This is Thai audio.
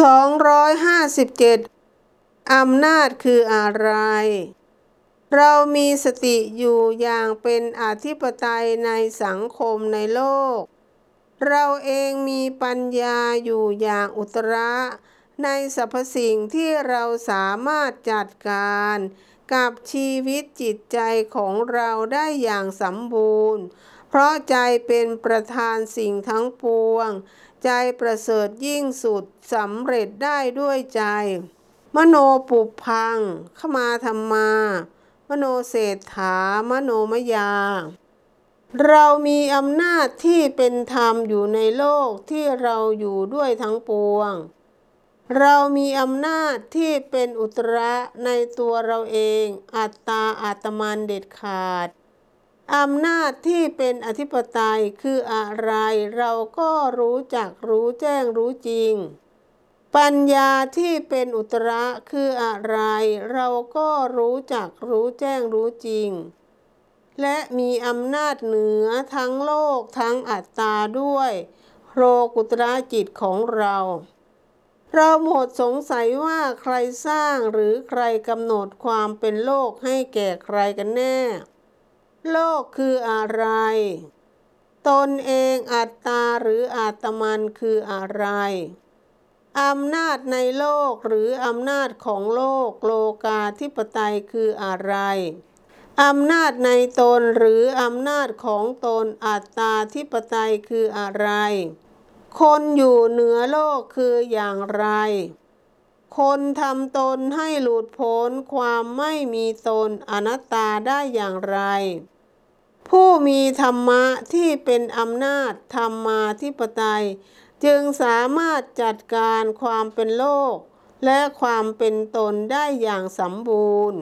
257 อำนาจคืออะไร เรามีสติอยู่อย่างเป็นอธิปไตยในสังคมในโลก เราเองมีปัญญาอยู่อย่างอุตระ ในสรรพสิ่งที่เราสามารถจัดการ กับชีวิตจิตใจของเราได้อย่างสมบูรณ์ เพราะใจเป็นประธานสิ่งทั้งปวง ใจประเสริฐยิ่งสุดสำเร็จได้ด้วยใจ มโนปุพังขมาธรรมา มโนเศรษฐามโนมยาเรามีอำนาจที่เป็นธรรมอยู่ในโลกที่เราอยู่ด้วยทั้งปวง เรามีอำนาจที่เป็นอุตระในตัวเราเอง อัตตาอาตมันเด็ดขาดอำนาจที่เป็นอธิปไตยคืออะไร เราก็รู้จักรู้แจ้งรู้จริง ปัญญาที่เป็นอุตระคืออะไร เราก็รู้จักรู้แจ้งรู้จริง และมีอำนาจเหนือทั้งโลกทั้งอัตตาด้วย โลกุตระจิตของเรา เราหมดสงสัยว่าใครสร้างหรือใครกำหนดความเป็นโลกให้แก่ใครกันแน่ โลกคืออะไร ตนเองอัตตาหรืออาตมันคืออะไรอำนาจในโลกหรืออำนาจของโลกโลกาธิปไตยคืออะไรอำนาจในตนหรืออำนาจของตนอัตตาธิปไตยคืออะไร คนอยู่เหนือโลกคืออย่างไร คนทำตนให้หลุดพ้นความไม่มีตนอนัตตาได้อย่างไร ผู้มีธรรมะที่เป็นอำนาจธรรมาธิปไตย จึงสามารถจัดการความเป็นโลก และความเป็นตนได้อย่างสมบูรณ์